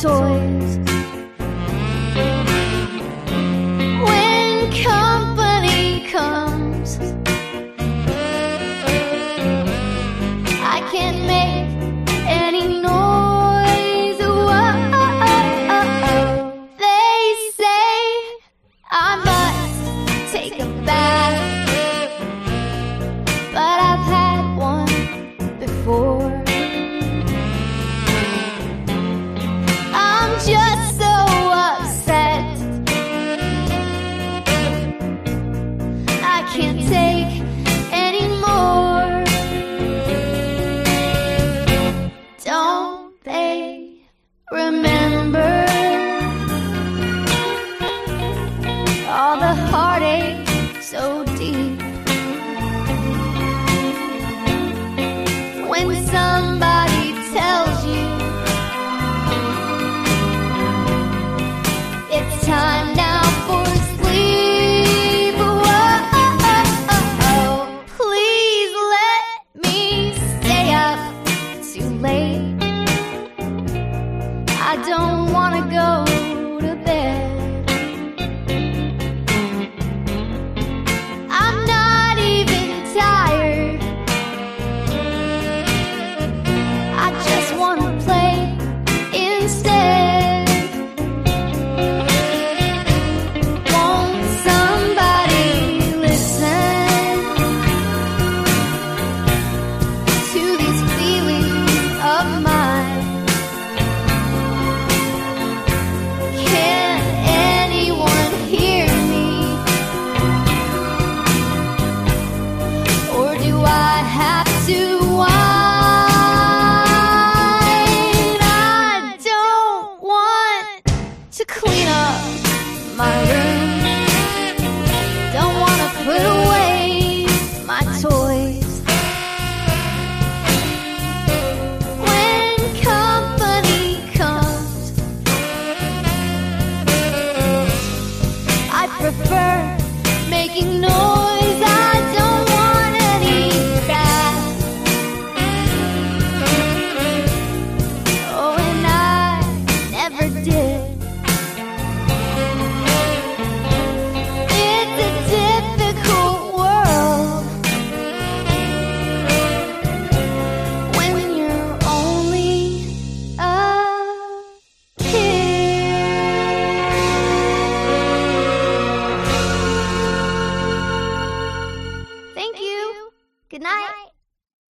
toys. When company comes, I can't make any noise. Whoa. They say I must take a bath. remember all the heartache so deep. When somebody tells you it's time now. I don't wanna go my room. Don't wanna put away my toys. When company comes, I prefer making noise.